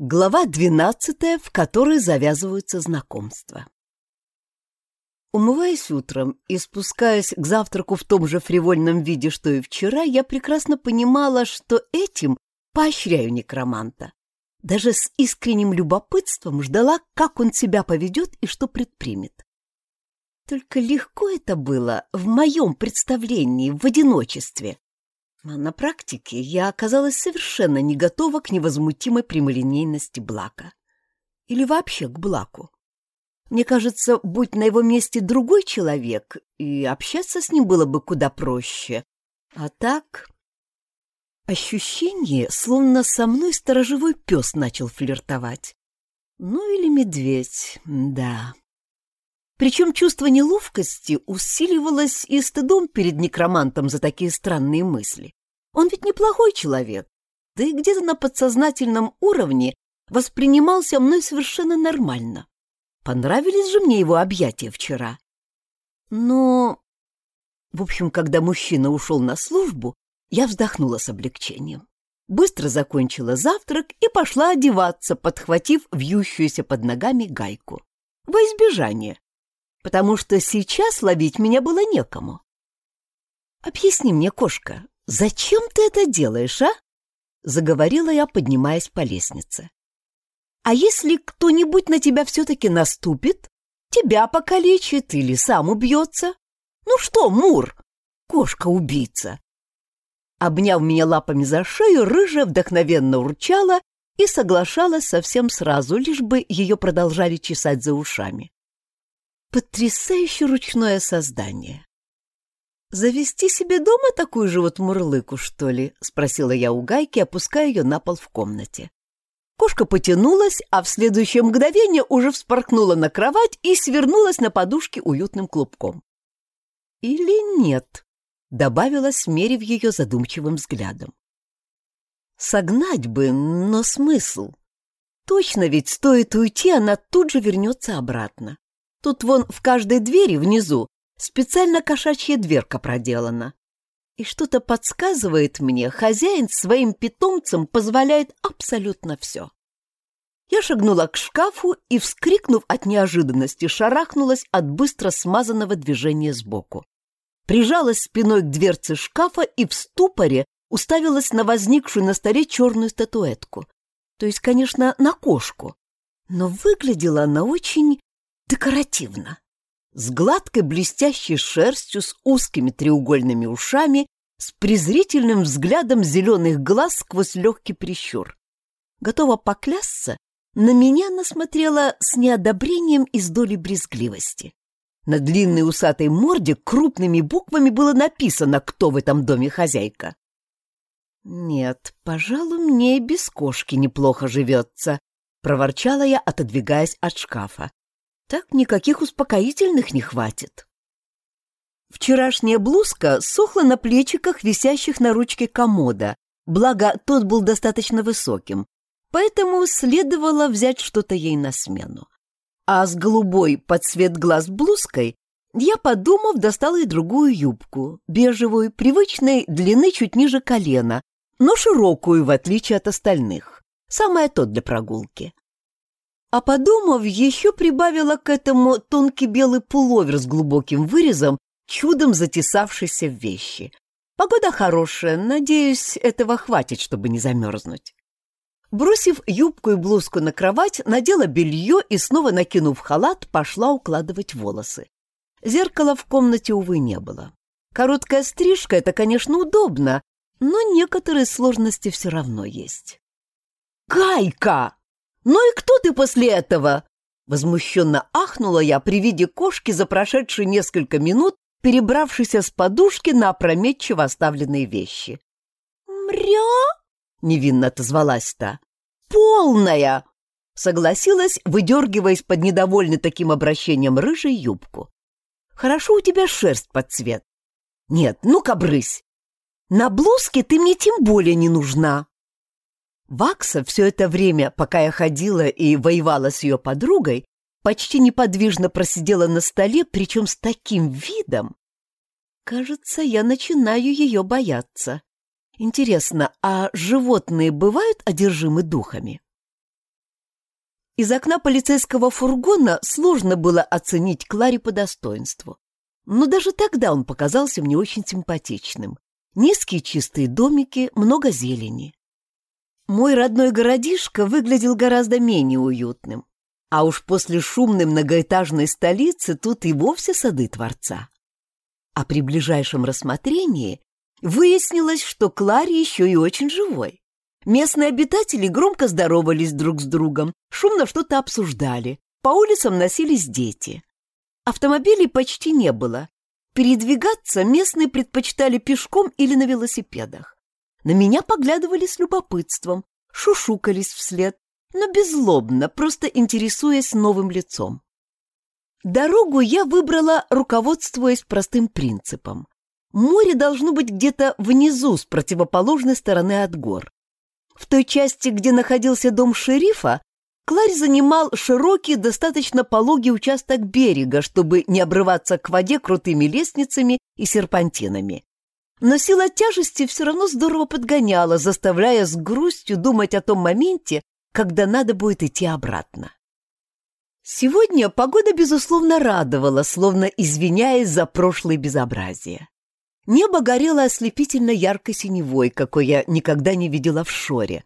Глава двенадцатая, в которой завязываются знакомства. Умываясь утром и спускаясь к завтраку в том же фривольном виде, что и вчера, я прекрасно понимала, что этим поощряю некроманта. Даже с искренним любопытством ждала, как он себя поведет и что предпримет. Только легко это было в моем представлении, в одиночестве. А на практике я оказалась совершенно не готова к невозмутимой прямолинейности Блака. Или вообще к Блаку. Мне кажется, будь на его месте другой человек, и общаться с ним было бы куда проще. А так... Ощущение, словно со мной сторожевой пес начал флиртовать. Ну или медведь, да. Причем чувство неловкости усиливалось и стыдом перед некромантом за такие странные мысли. Он ведь неплохой человек, да и где-то на подсознательном уровне воспринимался мной совершенно нормально. Понравились же мне его объятия вчера. Но... В общем, когда мужчина ушел на службу, я вздохнула с облегчением. Быстро закончила завтрак и пошла одеваться, подхватив вьющуюся под ногами гайку. Во избежание, потому что сейчас ловить меня было некому. «Объясни мне, кошка, «Зачем ты это делаешь, а?» — заговорила я, поднимаясь по лестнице. «А если кто-нибудь на тебя все-таки наступит, тебя покалечит или сам убьется? Ну что, Мур, кошка-убийца!» Обняв меня лапами за шею, рыжая вдохновенно урчала и соглашалась совсем сразу, лишь бы ее продолжали чесать за ушами. Потрясающе ручное создание. «Завести себе дома такую же вот мурлыку, что ли?» — спросила я у Гайки, опуская ее на пол в комнате. Кошка потянулась, а в следующее мгновение уже вспорхнула на кровать и свернулась на подушке уютным клубком. «Или нет?» — добавила, смерив ее задумчивым взглядом. «Согнать бы, но смысл. Точно ведь стоит уйти, она тут же вернется обратно. Тут вон в каждой двери внизу Специально кошачья дверка проделана. И что-то подсказывает мне, хозяин своим питомцам позволяет абсолютно все. Я шагнула к шкафу и, вскрикнув от неожиданности, шарахнулась от быстро смазанного движения сбоку. Прижалась спиной к дверце шкафа и в ступоре уставилась на возникшую на столе черную статуэтку. То есть, конечно, на кошку. Но выглядела она очень декоративно с гладкой блестящей шерстью, с узкими треугольными ушами, с презрительным взглядом зеленых глаз сквозь легкий прищур. Готова поклясться, на меня она смотрела с неодобрением и с долей брезгливости. На длинной усатой морде крупными буквами было написано, кто в этом доме хозяйка. «Нет, пожалуй, мне и без кошки неплохо живется», — проворчала я, отодвигаясь от шкафа. Так никаких успокоительных не хватит. Вчерашняя блузка сохла на плечиках, висящих на ручке комода, благо тот был достаточно высоким, поэтому следовало взять что-то ей на смену. А с голубой под цвет глаз блузкой я, подумав, достала и другую юбку, бежевую, привычной длины чуть ниже колена, но широкую, в отличие от остальных. Самое то для прогулки. А подумав, еще прибавила к этому тонкий белый пуловер с глубоким вырезом, чудом затесавшийся в вещи. Погода хорошая, надеюсь, этого хватит, чтобы не замерзнуть. Бросив юбку и блузку на кровать, надела белье и, снова накинув халат, пошла укладывать волосы. Зеркала в комнате, увы, не было. Короткая стрижка — это, конечно, удобно, но некоторые сложности все равно есть. «Гайка!» «Ну и кто ты после этого?» Возмущенно ахнула я при виде кошки за прошедшие несколько минут, перебравшейся с подушки на опрометчиво оставленные вещи. «Мря?» — невинно отозвалась та. «Полная!» — согласилась, выдергиваясь под недовольный таким обращением рыжей юбку. «Хорошо у тебя шерсть под цвет. Нет, ну-ка брысь. На блузке ты мне тем более не нужна». Вакса все это время, пока я ходила и воевала с ее подругой, почти неподвижно просидела на столе, причем с таким видом. Кажется, я начинаю ее бояться. Интересно, а животные бывают одержимы духами? Из окна полицейского фургона сложно было оценить Кларе по достоинству. Но даже тогда он показался мне очень симпатичным. Низкие чистые домики, много зелени. Мой родной городишко выглядел гораздо менее уютным. А уж после шумной многоэтажной столицы тут и вовсе сады Творца. А при ближайшем рассмотрении выяснилось, что Кларе еще и очень живой. Местные обитатели громко здоровались друг с другом, шумно что-то обсуждали. По улицам носились дети. Автомобилей почти не было. Передвигаться местные предпочитали пешком или на велосипедах. На меня поглядывали с любопытством, шушукались вслед, но беззлобно, просто интересуясь новым лицом. Дорогу я выбрала, руководствуясь простым принципом. Море должно быть где-то внизу, с противоположной стороны от гор. В той части, где находился дом шерифа, Кларь занимал широкий, достаточно пологий участок берега, чтобы не обрываться к воде крутыми лестницами и серпантинами. Но сила тяжести все равно здорово подгоняла, заставляя с грустью думать о том моменте, когда надо будет идти обратно. Сегодня погода, безусловно, радовала, словно извиняясь за прошлое безобразие. Небо горело ослепительно яркой синевой, какой я никогда не видела в шоре.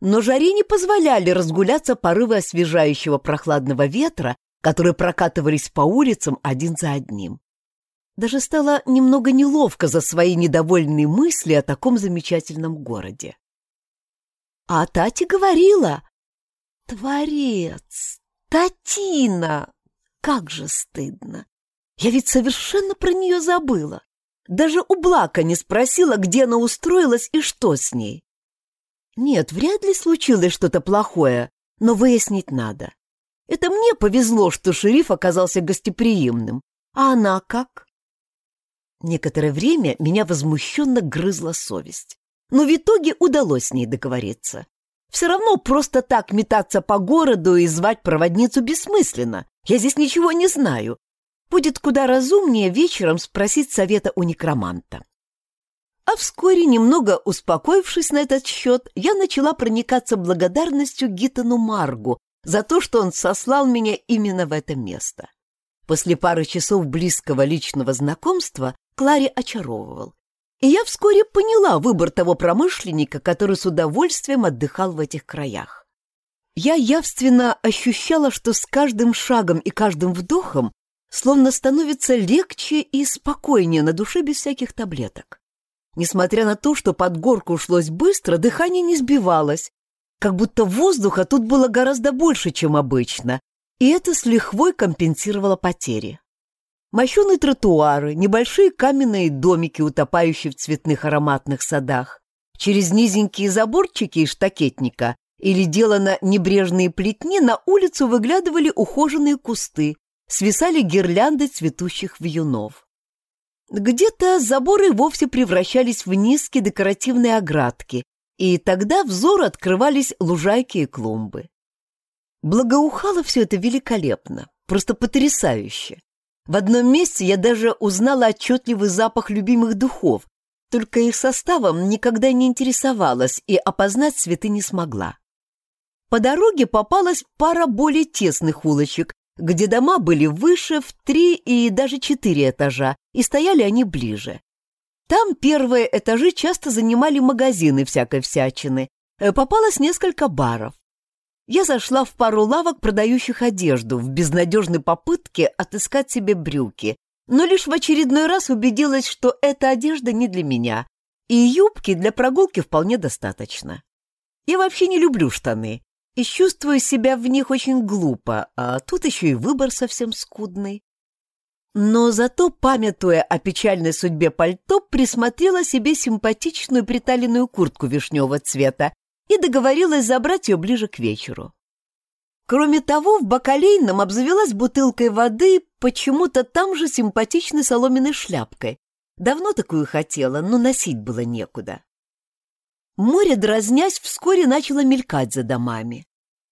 Но жаре не позволяли разгуляться порывы освежающего прохладного ветра, которые прокатывались по улицам один за одним. Даже стало немного неловко за свои недовольные мысли о таком замечательном городе. А Тати говорила, «Творец, Татина! Как же стыдно! Я ведь совершенно про нее забыла. Даже у Блака не спросила, где она устроилась и что с ней. Нет, вряд ли случилось что-то плохое, но выяснить надо. Это мне повезло, что шериф оказался гостеприимным. А она как? Некоторое время меня возмущенно грызла совесть. Но в итоге удалось с ней договориться. Все равно просто так метаться по городу и звать проводницу бессмысленно. Я здесь ничего не знаю, будет куда разумнее вечером спросить совета у некроманта. А вскоре, немного успокоившись на этот счет, я начала проникаться благодарностью Гитану Маргу за то, что он сослал меня именно в это место. После пары часов близкого личного знакомства Кларе очаровывал. И я вскоре поняла выбор того промышленника, который с удовольствием отдыхал в этих краях. Я явственно ощущала, что с каждым шагом и каждым вдохом словно становится легче и спокойнее на душе без всяких таблеток. Несмотря на то, что под горку ушлось быстро, дыхание не сбивалось, как будто воздуха тут было гораздо больше, чем обычно, и это с лихвой компенсировало потери. Мощеные тротуары, небольшие каменные домики, утопающие в цветных ароматных садах, через низенькие заборчики из штакетника или делано небрежные плетни на улицу выглядывали ухоженные кусты, свисали гирлянды цветущих вьюнов. Где-то заборы вовсе превращались в низкие декоративные оградки, и тогда взору открывались лужайки и клумбы. Благоухало все это великолепно, просто потрясающе. В одном месте я даже узнала отчетливый запах любимых духов, только их составом никогда не интересовалась и опознать цветы не смогла. По дороге попалась пара более тесных улочек, где дома были выше в три и даже четыре этажа, и стояли они ближе. Там первые этажи часто занимали магазины всякой всячины. Э, попалось несколько баров. Я зашла в пару лавок, продающих одежду, в безнадежной попытке отыскать себе брюки, но лишь в очередной раз убедилась, что эта одежда не для меня, и юбки для прогулки вполне достаточно. Я вообще не люблю штаны, и чувствую себя в них очень глупо, а тут еще и выбор совсем скудный. Но зато, памятуя о печальной судьбе пальто, присмотрела себе симпатичную приталенную куртку вишневого цвета и договорилась забрать ее ближе к вечеру. Кроме того, в бакалейном обзавелась бутылкой воды, почему-то там же симпатичной соломенной шляпкой. Давно такую хотела, но носить было некуда. Море, дразнясь, вскоре начало мелькать за домами.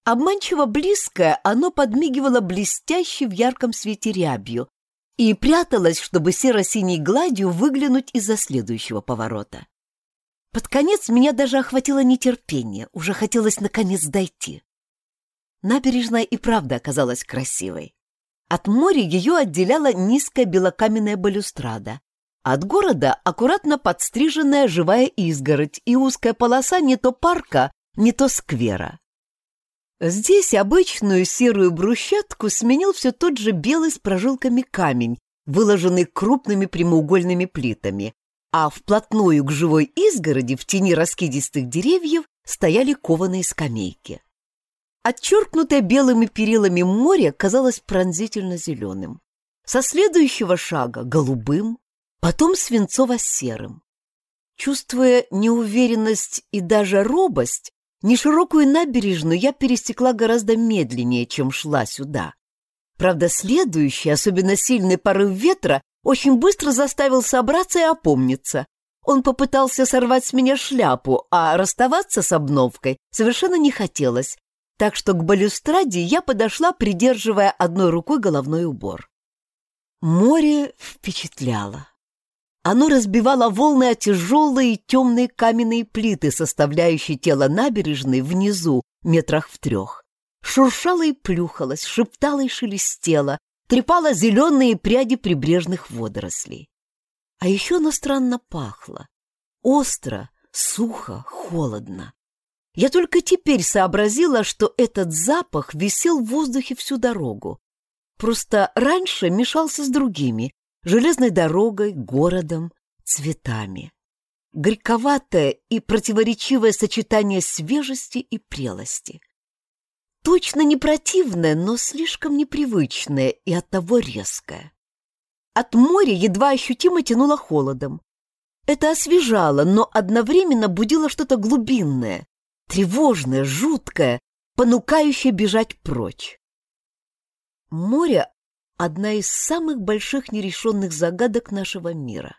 Обманчиво близкое, оно подмигивало блестяще в ярком свете рябью и пряталось, чтобы серо-синей гладью выглянуть из-за следующего поворота. Под конец меня даже охватило нетерпение, уже хотелось наконец дойти. Набережная и правда оказалась красивой. От моря ее отделяла низкая белокаменная балюстрада, от города аккуратно подстриженная живая изгородь и узкая полоса не то парка, не то сквера. Здесь обычную серую брусчатку сменил все тот же белый с прожилками камень, выложенный крупными прямоугольными плитами, а вплотную к живой изгороди в тени раскидистых деревьев стояли кованые скамейки. Отчеркнутое белыми перилами море казалось пронзительно зеленым. Со следующего шага — голубым, потом свинцово-серым. Чувствуя неуверенность и даже робость, неширокую набережную я пересекла гораздо медленнее, чем шла сюда. Правда, следующий, особенно сильный порыв ветра, очень быстро заставил собраться и опомниться. Он попытался сорвать с меня шляпу, а расставаться с обновкой совершенно не хотелось, так что к балюстраде я подошла, придерживая одной рукой головной убор. Море впечатляло. Оно разбивало волны о тяжелые темные каменные плиты, составляющие тело набережной внизу, метрах в трех. Шуршало и плюхалось, шептало и шелестело, трепало зеленые пряди прибрежных водорослей. А еще оно странно пахло. Остро, сухо, холодно. Я только теперь сообразила, что этот запах висел в воздухе всю дорогу. Просто раньше мешался с другими, железной дорогой, городом, цветами. Горьковатое и противоречивое сочетание свежести и прелости. Точно не противное, но слишком непривычное и оттого резкое. От моря едва ощутимо тянуло холодом. Это освежало, но одновременно будило что-то глубинное, тревожное, жуткое, понукающее бежать прочь. Море одна из самых больших нерешенных загадок нашего мира.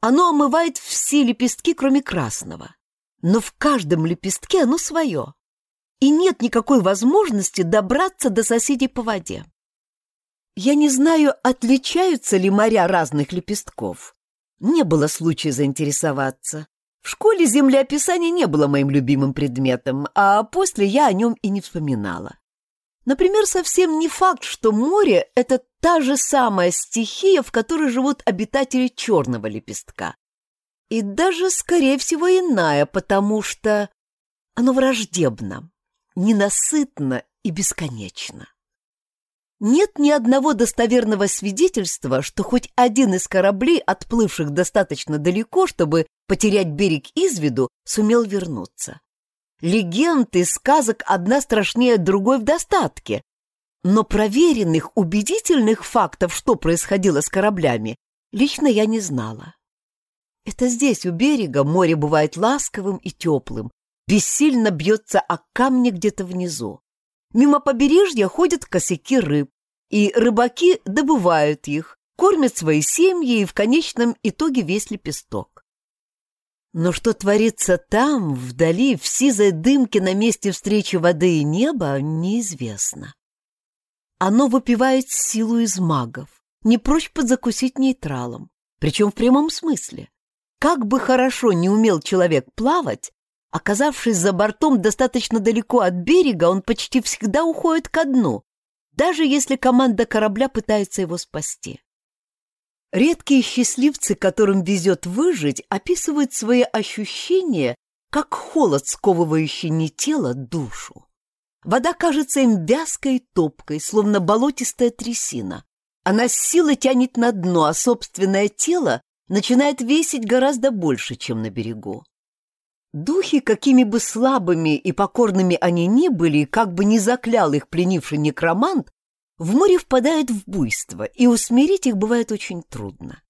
Оно омывает все лепестки, кроме красного. Но в каждом лепестке оно свое. И нет никакой возможности добраться до соседей по воде. Я не знаю, отличаются ли моря разных лепестков. Не было случая заинтересоваться. В школе землеописание не было моим любимым предметом, а после я о нем и не вспоминала. Например, совсем не факт, что море — это та же самая стихия, в которой живут обитатели черного лепестка. И даже, скорее всего, иная, потому что оно враждебно, ненасытно и бесконечно. Нет ни одного достоверного свидетельства, что хоть один из кораблей, отплывших достаточно далеко, чтобы потерять берег из виду, сумел вернуться. Легенд и сказок одна страшнее другой в достатке. Но проверенных, убедительных фактов, что происходило с кораблями, лично я не знала. Это здесь, у берега, море бывает ласковым и теплым, бессильно бьется о камни где-то внизу. Мимо побережья ходят косяки рыб, и рыбаки добывают их, кормят свои семьи и в конечном итоге весь лепесток. Но что творится там, вдали, в сизой дымке на месте встречи воды и неба, неизвестно. Оно выпивает силу из магов, не прочь подзакусить нейтралом, причем в прямом смысле. Как бы хорошо не умел человек плавать, оказавшись за бортом достаточно далеко от берега, он почти всегда уходит ко дну, даже если команда корабля пытается его спасти. Редкие счастливцы, которым везет выжить, описывают свои ощущения как холод, сковывающий не тело, душу. Вода кажется им вязкой топкой, словно болотистая трясина. Она с силой тянет на дно, а собственное тело начинает весить гораздо больше, чем на берегу. Духи, какими бы слабыми и покорными они ни были, как бы ни заклял их пленивший некромант, в море впадают в буйство, и усмирить их бывает очень трудно.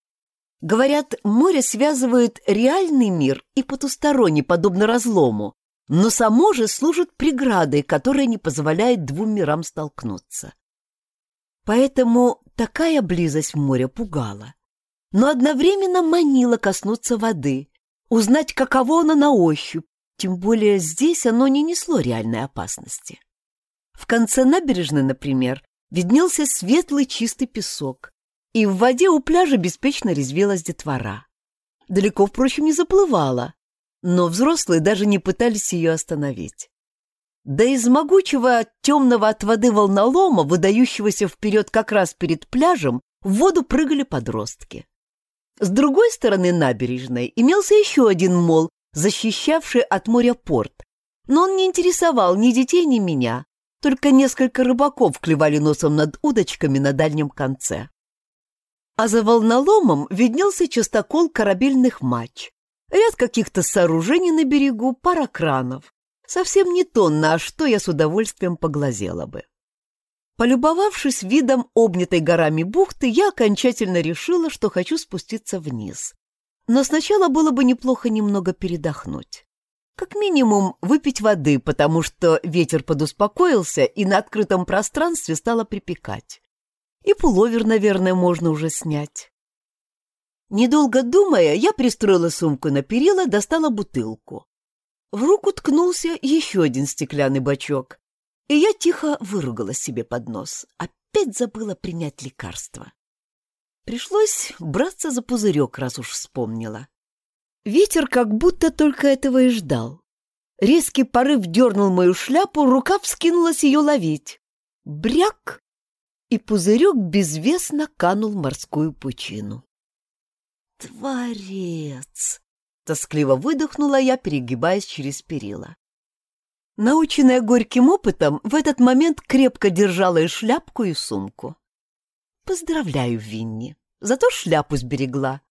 Говорят, море связывает реальный мир и потусторонний, подобно разлому, но само же служит преградой, которая не позволяет двум мирам столкнуться. Поэтому такая близость моря пугала, но одновременно манила коснуться воды, узнать, каково оно на ощупь, тем более здесь оно не несло реальной опасности. В конце набережной, например, виднелся светлый чистый песок, и в воде у пляжа беспечно резвилась детвора. Далеко, впрочем, не заплывала, но взрослые даже не пытались ее остановить. Да из могучего темного от воды волнолома, выдающегося вперед как раз перед пляжем, в воду прыгали подростки. С другой стороны набережной имелся еще один мол, защищавший от моря порт, но он не интересовал ни детей, ни меня, только несколько рыбаков клевали носом над удочками на дальнем конце. А за волноломом виднелся частокол корабельных мач, ряд каких-то сооружений на берегу, пара кранов. Совсем не то, на что я с удовольствием поглазела бы. Полюбовавшись видом обнятой горами бухты, я окончательно решила, что хочу спуститься вниз. Но сначала было бы неплохо немного передохнуть. Как минимум выпить воды, потому что ветер подуспокоился и на открытом пространстве стало припекать. И пуловер, наверное, можно уже снять. Недолго думая, я пристроила сумку на перила, достала бутылку. В руку ткнулся еще один стеклянный бачок, и я тихо выругала себе под нос. Опять забыла принять лекарство. Пришлось браться за пузырек, раз уж вспомнила. Ветер как будто только этого и ждал. Резкий порыв дернул мою шляпу, рука вскинулась ее ловить. Бряк! И пузырек безвестно канул морскую пучину. «Творец!» — тоскливо выдохнула я, перегибаясь через перила. Наученная горьким опытом, в этот момент крепко держала и шляпку, и сумку. «Поздравляю, Винни, зато шляпу сберегла».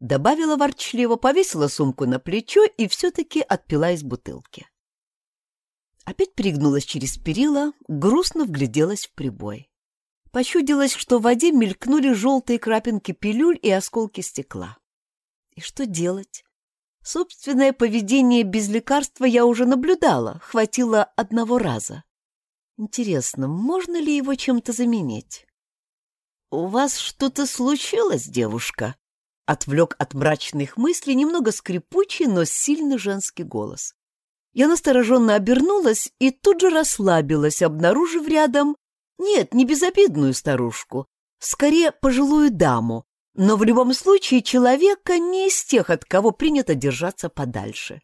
Добавила ворчливо, повесила сумку на плечо и все-таки отпила из бутылки. Опять пригнулась через перила, грустно вгляделась в прибой. Пощудилось, что в воде мелькнули желтые крапинки пилюль и осколки стекла. И что делать? Собственное поведение без лекарства я уже наблюдала, хватило одного раза. Интересно, можно ли его чем-то заменить? «У вас что-то случилось, девушка?» Отвлек от мрачных мыслей немного скрипучий, но сильный женский голос. Я настороженно обернулась и тут же расслабилась, обнаружив рядом нет, не безобидную старушку, скорее пожилую даму, но в любом случае человека не из тех, от кого принято держаться подальше.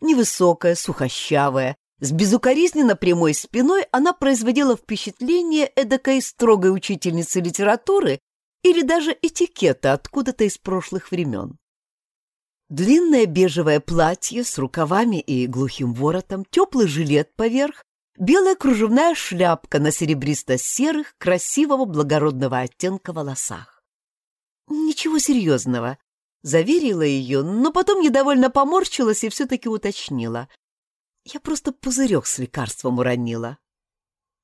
Невысокая, сухощавая, с безукоризненно прямой спиной она производила впечатление эдакой строгой учительницы литературы или даже этикета откуда-то из прошлых времен. Длинное бежевое платье с рукавами и глухим воротом, теплый жилет поверх белая кружевная шляпка на серебристо-серых, красивого благородного оттенка волосах. «Ничего серьезного», — заверила ее, но потом недовольно поморщилась и все-таки уточнила. «Я просто пузырек с лекарством уронила».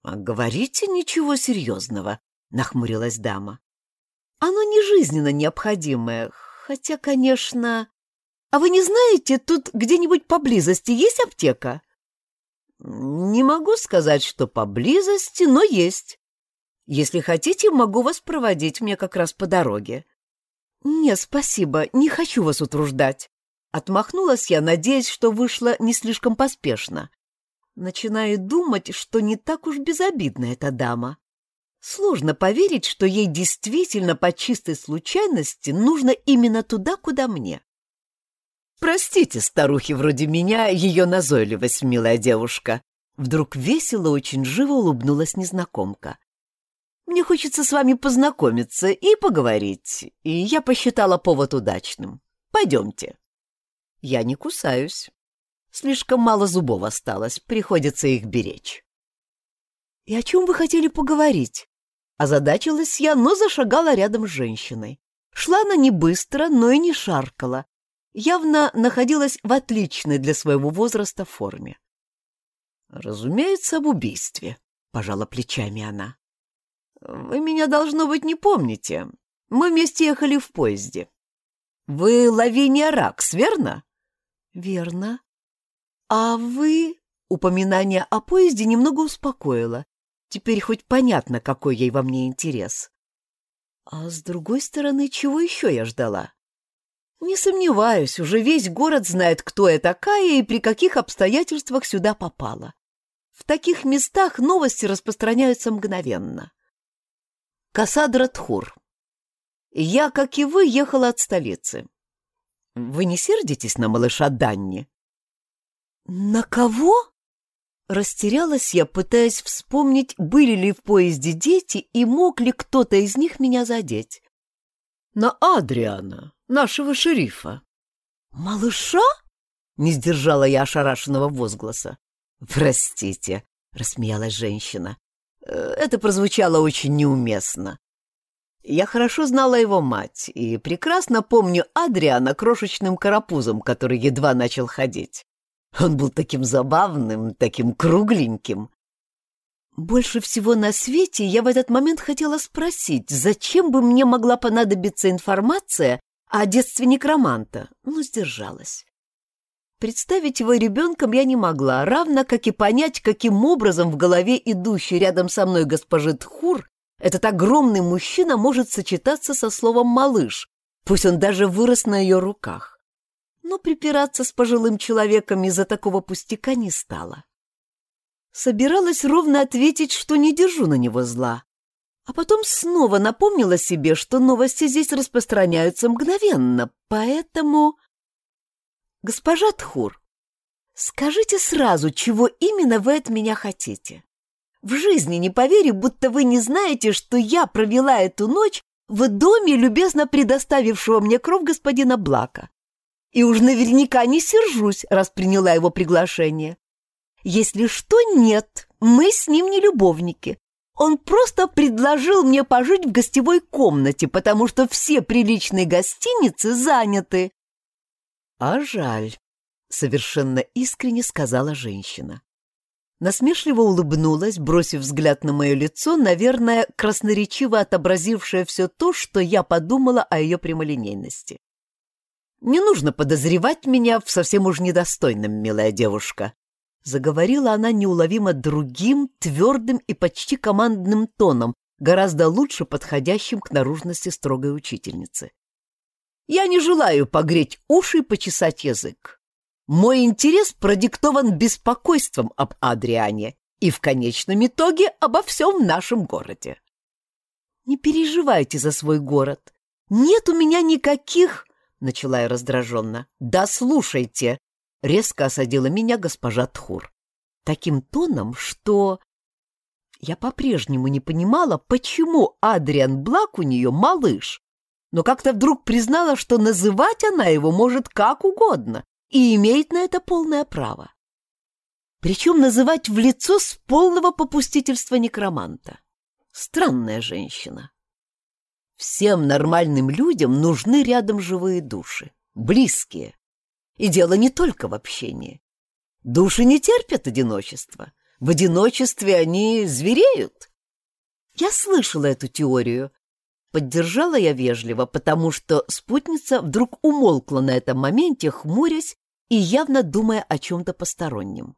«А говорите, ничего серьезного», — нахмурилась дама. «Оно не жизненно необходимое, хотя, конечно...» «А вы не знаете, тут где-нибудь поблизости есть аптека?» Не могу сказать, что поблизости, но есть. Если хотите, могу вас проводить мне как раз по дороге. Нет, спасибо, не хочу вас утруждать. Отмахнулась я, надеясь, что вышло не слишком поспешно. Начинаю думать, что не так уж безобидна эта дама. Сложно поверить, что ей действительно по чистой случайности нужно именно туда, куда мне. Простите, старухи вроде меня, ее назойливость, милая девушка. Вдруг весело, очень живо улыбнулась незнакомка. Мне хочется с вами познакомиться и поговорить, и я посчитала повод удачным. Пойдемте. Я не кусаюсь. Слишком мало зубов осталось, приходится их беречь. И о чем вы хотели поговорить? Озадачилась я, но зашагала рядом с женщиной. Шла она не быстро, но и не шаркала, явно находилась в отличной для своего возраста форме. «Разумеется, об убийстве», — пожала плечами она. «Вы меня, должно быть, не помните. Мы вместе ехали в поезде. Вы Лавиния Ракс, верно?» «Верно. А вы...» Упоминание о поезде немного успокоило. Теперь хоть понятно, какой ей во мне интерес. А с другой стороны, чего еще я ждала? Не сомневаюсь, уже весь город знает, кто я такая и при каких обстоятельствах сюда попала. В таких местах новости распространяются мгновенно. Кассадра Тхур. Я, как и вы, ехала от столицы. Вы не сердитесь на малыша Данни? На кого? Растерялась я, пытаясь вспомнить, были ли в поезде дети и мог ли кто-то из них меня задеть. На Адриана, нашего шерифа. «Малыша?» — не сдержала я ошарашенного возгласа. «Простите», — рассмеялась женщина. «Э, «Это прозвучало очень неуместно. Я хорошо знала его мать и прекрасно помню Адриана крошечным карапузом, который едва начал ходить. Он был таким забавным, таким кругленьким. Больше всего на свете я в этот момент хотела спросить, зачем бы мне могла понадобиться информация о детстве некроманта, но сдержалась. Представить его ребенком я не могла, равно как и понять, каким образом в голове идущей рядом со мной госпожи Тхур этот огромный мужчина может сочетаться со словом «малыш», пусть он даже вырос на ее руках но припираться с пожилым человеком из-за такого пустяка не стала. Собиралась ровно ответить, что не держу на него зла, а потом снова напомнила себе, что новости здесь распространяются мгновенно, поэтому... Госпожа Тхур, скажите сразу, чего именно вы от меня хотите? В жизни не поверю, будто вы не знаете, что я провела эту ночь в доме, любезно предоставившего мне кровь господина Блака и уж наверняка не сержусь, раз приняла его приглашение. Если что, нет, мы с ним не любовники. Он просто предложил мне пожить в гостевой комнате, потому что все приличные гостиницы заняты. А жаль, совершенно искренне сказала женщина. Насмешливо улыбнулась, бросив взгляд на мое лицо, наверное, красноречиво отобразившее все то, что я подумала о ее прямолинейности. Не нужно подозревать меня в совсем уж недостойном, милая девушка. Заговорила она неуловимо другим, твердым и почти командным тоном, гораздо лучше подходящим к наружности строгой учительницы. Я не желаю погреть уши и почесать язык. Мой интерес продиктован беспокойством об Адриане и в конечном итоге обо всем в нашем городе. Не переживайте за свой город. Нет у меня никаких — начала я раздраженно. «Да слушайте!» — резко осадила меня госпожа Тхур. Таким тоном, что... Я по-прежнему не понимала, почему Адриан Блак у нее малыш, но как-то вдруг признала, что называть она его может как угодно и имеет на это полное право. Причем называть в лицо с полного попустительства некроманта. Странная женщина. Всем нормальным людям нужны рядом живые души, близкие. И дело не только в общении. Души не терпят одиночества. В одиночестве они звереют. Я слышала эту теорию. Поддержала я вежливо, потому что спутница вдруг умолкла на этом моменте, хмурясь и явно думая о чем-то постороннем.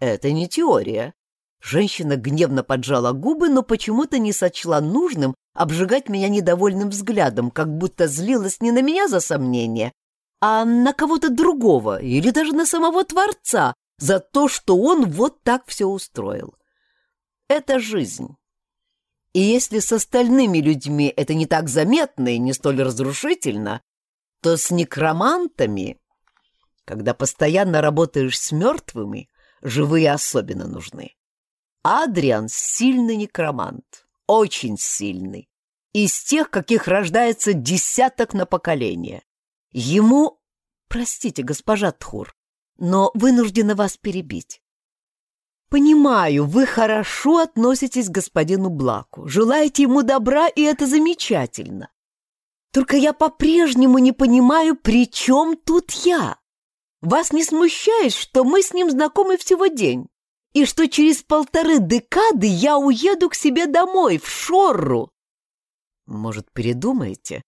Это не теория. Женщина гневно поджала губы, но почему-то не сочла нужным обжигать меня недовольным взглядом, как будто злилась не на меня за сомнение, а на кого-то другого или даже на самого Творца за то, что он вот так все устроил. Это жизнь. И если с остальными людьми это не так заметно и не столь разрушительно, то с некромантами, когда постоянно работаешь с мертвыми, живые особенно нужны. Адриан — сильный некромант, очень сильный, из тех, каких рождается десяток на поколение. Ему, простите, госпожа Тхур, но вынуждена вас перебить. Понимаю, вы хорошо относитесь к господину Блаку, желаете ему добра, и это замечательно. Только я по-прежнему не понимаю, при чем тут я? Вас не смущает, что мы с ним знакомы всего день? и что через полторы декады я уеду к себе домой, в Шорру. Может, передумаете?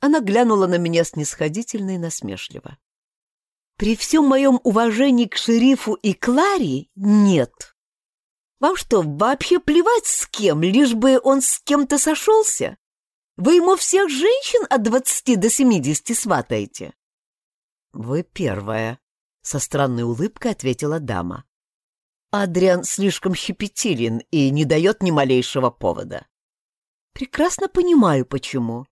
Она глянула на меня снисходительно и насмешливо. При всем моем уважении к шерифу и Кларе нет. Вам что, вообще плевать с кем, лишь бы он с кем-то сошелся? Вы ему всех женщин от двадцати до семидесяти сватаете? Вы первая, — со странной улыбкой ответила дама. Адриан слишком щепетилен и не дает ни малейшего повода. Прекрасно понимаю, почему.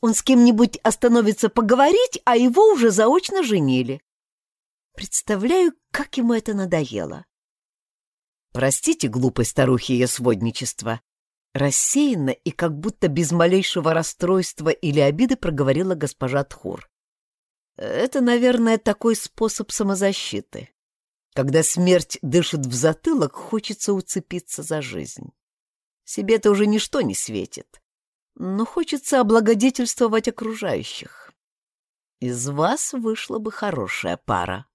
Он с кем-нибудь остановится поговорить, а его уже заочно женили. Представляю, как ему это надоело. Простите, глупой старухи, ее сводничество. Рассеянно и как будто без малейшего расстройства или обиды проговорила госпожа Тхур. Это, наверное, такой способ самозащиты. Когда смерть дышит в затылок, хочется уцепиться за жизнь. Себе-то уже ничто не светит, но хочется облагодетельствовать окружающих. Из вас вышла бы хорошая пара.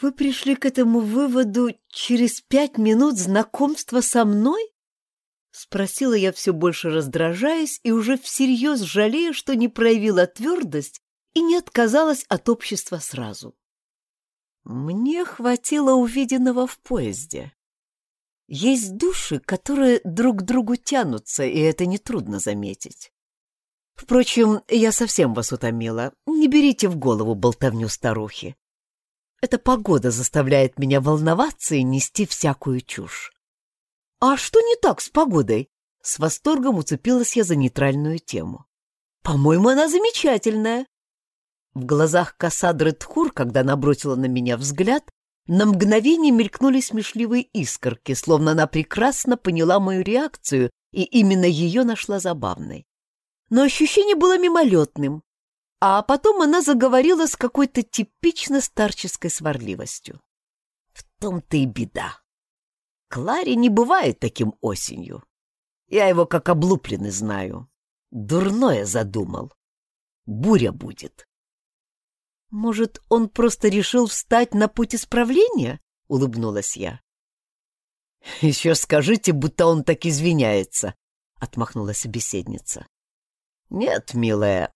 Вы пришли к этому выводу через пять минут знакомства со мной? Спросила я все больше раздражаясь и уже всерьез жалея, что не проявила твердость и не отказалась от общества сразу. Мне хватило увиденного в поезде. Есть души, которые друг к другу тянутся, и это нетрудно заметить. Впрочем, я совсем вас утомила. Не берите в голову болтовню старухи. Эта погода заставляет меня волноваться и нести всякую чушь. «А что не так с погодой?» С восторгом уцепилась я за нейтральную тему. «По-моему, она замечательная». В глазах Кассадры Тхур, когда она бросила на меня взгляд, на мгновение мелькнули смешливые искорки, словно она прекрасно поняла мою реакцию и именно ее нашла забавной. Но ощущение было мимолетным, а потом она заговорила с какой-то типично старческой сварливостью. В том-то и беда. Кларе не бывает таким осенью. Я его как облупленный знаю. Дурное задумал. Буря будет. Может, он просто решил встать на путь исправления? Улыбнулась я. Еще скажите, будто он так извиняется, отмахнулась собеседница. Нет, милая,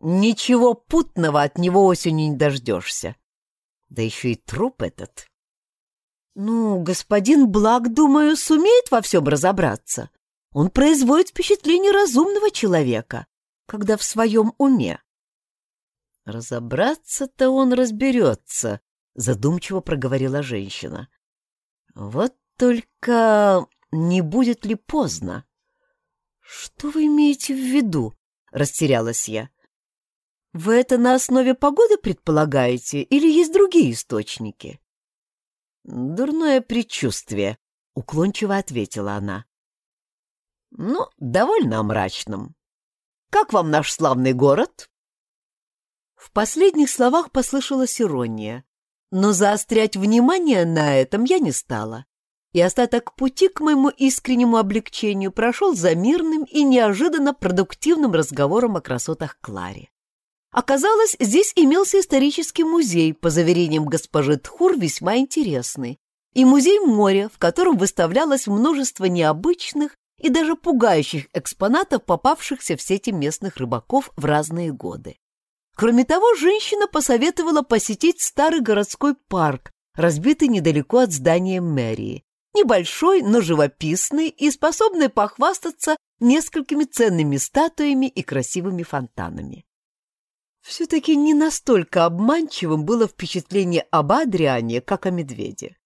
ничего путного от него осенью не дождешься. Да еще и труп этот. Ну, господин Блак, думаю, сумеет во всем разобраться. Он производит впечатление разумного человека, когда в своем уме. Разобраться-то он разберется, задумчиво проговорила женщина. Вот только не будет ли поздно? Что вы имеете в виду? Растерялась я. Вы это на основе погоды предполагаете или есть другие источники? «Дурное предчувствие», — уклончиво ответила она. «Ну, довольно о мрачном. Как вам наш славный город?» В последних словах послышалась ирония, но заострять внимание на этом я не стала, и остаток пути к моему искреннему облегчению прошел за мирным и неожиданно продуктивным разговором о красотах Кларе. Оказалось, здесь имелся исторический музей, по заверениям госпожи Тхур, весьма интересный, и музей моря, в котором выставлялось множество необычных и даже пугающих экспонатов, попавшихся в сети местных рыбаков в разные годы. Кроме того, женщина посоветовала посетить старый городской парк, разбитый недалеко от здания мэрии. Небольшой, но живописный и способный похвастаться несколькими ценными статуями и красивыми фонтанами. Все-таки не настолько обманчивым было впечатление об Адриане, как о медведе.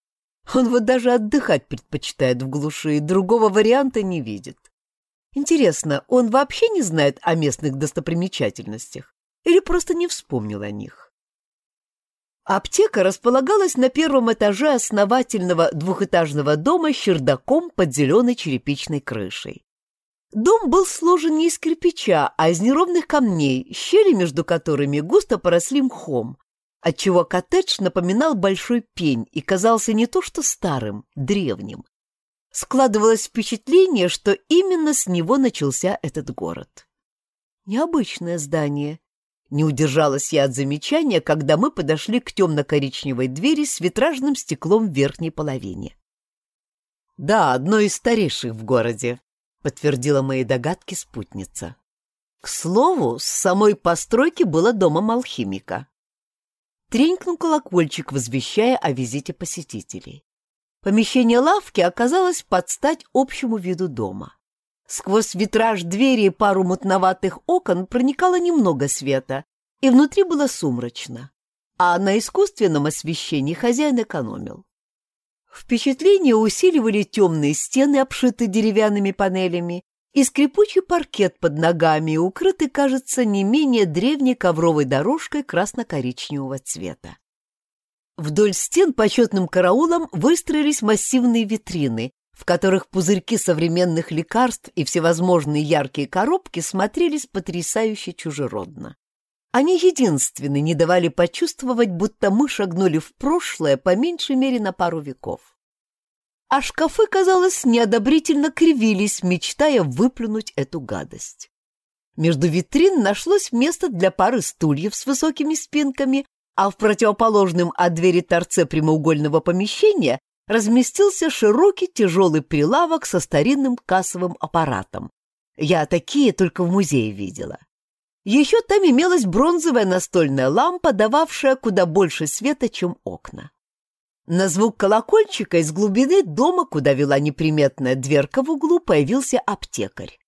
Он вот даже отдыхать предпочитает в глуши и другого варианта не видит. Интересно, он вообще не знает о местных достопримечательностях или просто не вспомнил о них? Аптека располагалась на первом этаже основательного двухэтажного дома с чердаком под зеленой черепичной крышей. Дом был сложен не из кирпича, а из неровных камней, щели между которыми густо поросли мхом, отчего коттедж напоминал большой пень и казался не то что старым, древним. Складывалось впечатление, что именно с него начался этот город. Необычное здание. Не удержалась я от замечания, когда мы подошли к темно-коричневой двери с витражным стеклом в верхней половине. Да, одно из старейших в городе, подтвердила мои догадки спутница. К слову, с самой постройки было домом алхимика. Тренькнул колокольчик, возвещая о визите посетителей. Помещение лавки оказалось под стать общему виду дома. Сквозь витраж двери и пару мутноватых окон проникало немного света, и внутри было сумрачно. А на искусственном освещении хозяин экономил. Впечатление усиливали темные стены, обшитые деревянными панелями, и скрипучий паркет под ногами, укрытый, кажется, не менее древней ковровой дорожкой красно-коричневого цвета. Вдоль стен почетным караулом выстроились массивные витрины, в которых пузырьки современных лекарств и всевозможные яркие коробки смотрелись потрясающе чужеродно. Они единственные не давали почувствовать, будто мы шагнули в прошлое по меньшей мере на пару веков. А шкафы, казалось, неодобрительно кривились, мечтая выплюнуть эту гадость. Между витрин нашлось место для пары стульев с высокими спинками, а в противоположном от двери торце прямоугольного помещения разместился широкий тяжелый прилавок со старинным кассовым аппаратом. Я такие только в музее видела. Еще там имелась бронзовая настольная лампа, дававшая куда больше света, чем окна. На звук колокольчика из глубины дома, куда вела неприметная дверка в углу, появился аптекарь.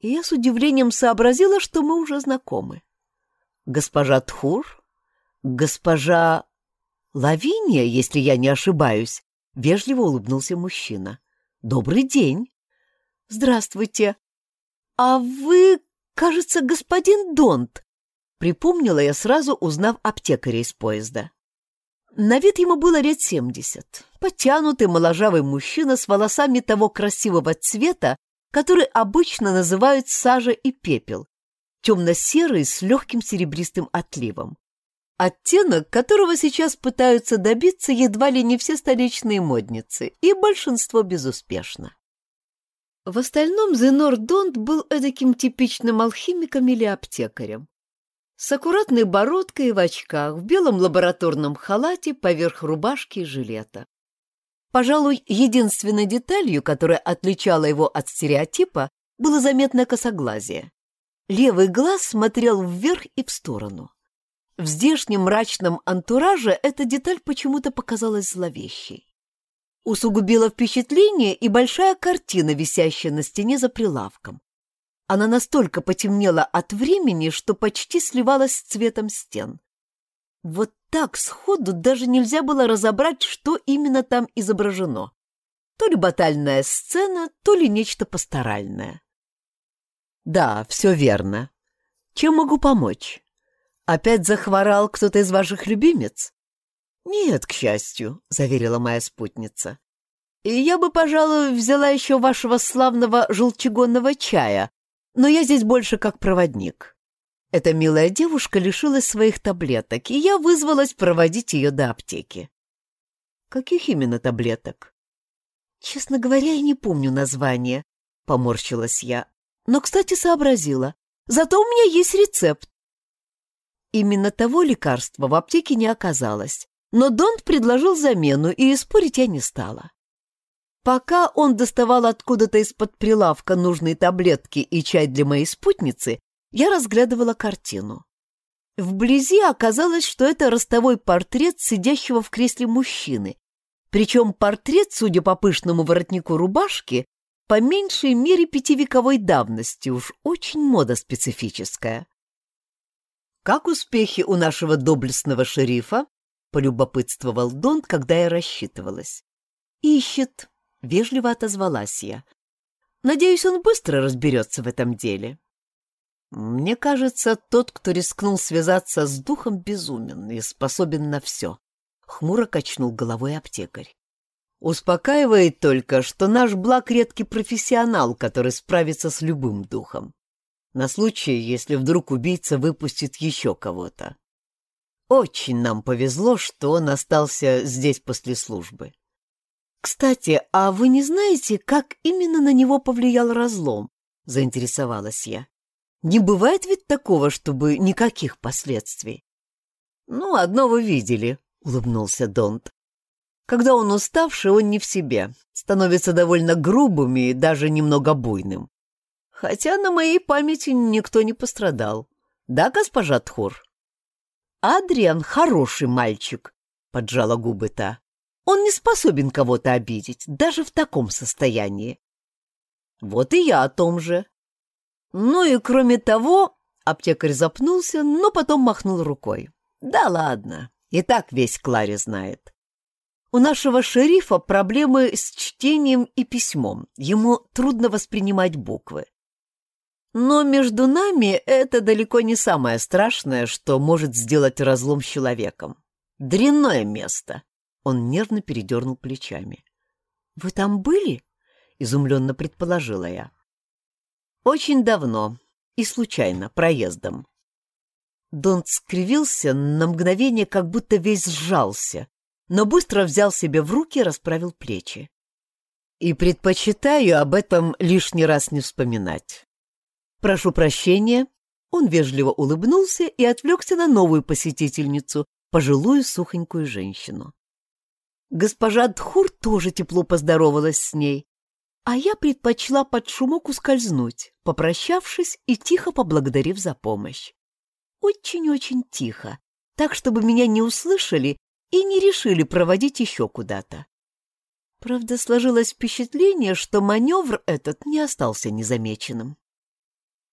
И я с удивлением сообразила, что мы уже знакомы. Госпожа Тхур «Госпожа Лавиния, если я не ошибаюсь», — вежливо улыбнулся мужчина. «Добрый день». «Здравствуйте. А вы, кажется, господин Донт», — припомнила я сразу, узнав аптекаря из поезда. На вид ему было лет семьдесят. Подтянутый моложавый мужчина с волосами того красивого цвета, который обычно называют сажа и пепел, темно-серый с легким серебристым отливом. Оттенок, которого сейчас пытаются добиться едва ли не все столичные модницы, и большинство безуспешно. В остальном Зенор Донт был эдаким типичным алхимиком или аптекарем. С аккуратной бородкой и в очках, в белом лабораторном халате поверх рубашки и жилета. Пожалуй, единственной деталью, которая отличала его от стереотипа, было заметное косоглазие. Левый глаз смотрел вверх и в сторону. В здешнем мрачном антураже эта деталь почему-то показалась зловещей. Усугубила впечатление и большая картина, висящая на стене за прилавком. Она настолько потемнела от времени, что почти сливалась с цветом стен. Вот так сходу даже нельзя было разобрать, что именно там изображено. То ли батальная сцена, то ли нечто пасторальное. «Да, все верно. Чем могу помочь?» Опять захворал кто-то из ваших любимец? Нет, к счастью, заверила моя спутница. И я бы, пожалуй, взяла еще вашего славного желчегонного чая, но я здесь больше как проводник. Эта милая девушка лишилась своих таблеток, и я вызвалась проводить ее до аптеки. Каких именно таблеток? Честно говоря, я не помню название, поморщилась я. Но, кстати, сообразила. Зато у меня есть рецепт. Именно того лекарства в аптеке не оказалось, но Донт предложил замену, и спорить я не стала. Пока он доставал откуда-то из-под прилавка нужные таблетки и чай для моей спутницы, я разглядывала картину. Вблизи оказалось, что это ростовой портрет сидящего в кресле мужчины, причем портрет, судя по пышному воротнику рубашки, по меньшей мере пятивековой давности, уж очень мода специфическая. «Как успехи у нашего доблестного шерифа?» — полюбопытствовал Дон, когда я рассчитывалась. «Ищет», — вежливо отозвалась я. «Надеюсь, он быстро разберется в этом деле». «Мне кажется, тот, кто рискнул связаться с духом, безумен и способен на все», — хмуро качнул головой аптекарь. «Успокаивает только, что наш благ редкий профессионал, который справится с любым духом на случай, если вдруг убийца выпустит еще кого-то. Очень нам повезло, что он остался здесь после службы. «Кстати, а вы не знаете, как именно на него повлиял разлом?» — заинтересовалась я. «Не бывает ведь такого, чтобы никаких последствий?» «Ну, одно вы видели», — улыбнулся Донт. «Когда он уставший, он не в себе, становится довольно грубым и даже немного буйным. Хотя на моей памяти никто не пострадал. Да, госпожа Тхор? Адриан хороший мальчик, поджала губы та. Он не способен кого-то обидеть, даже в таком состоянии. Вот и я о том же. Ну и кроме того, аптекарь запнулся, но потом махнул рукой. Да ладно, и так весь Клари знает. У нашего шерифа проблемы с чтением и письмом. Ему трудно воспринимать буквы. Но между нами это далеко не самое страшное, что может сделать разлом с человеком. Дрянное место. Он нервно передернул плечами. Вы там были? Изумленно предположила я. Очень давно и случайно, проездом. Донт скривился на мгновение, как будто весь сжался, но быстро взял себе в руки и расправил плечи. И предпочитаю об этом лишний раз не вспоминать. Прошу прощения. Он вежливо улыбнулся и отвлекся на новую посетительницу, пожилую сухонькую женщину. Госпожа Дхур тоже тепло поздоровалась с ней, а я предпочла под шумок ускользнуть, попрощавшись и тихо поблагодарив за помощь. Очень-очень тихо, так, чтобы меня не услышали и не решили проводить еще куда-то. Правда, сложилось впечатление, что маневр этот не остался незамеченным.